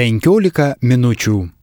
15 minučių.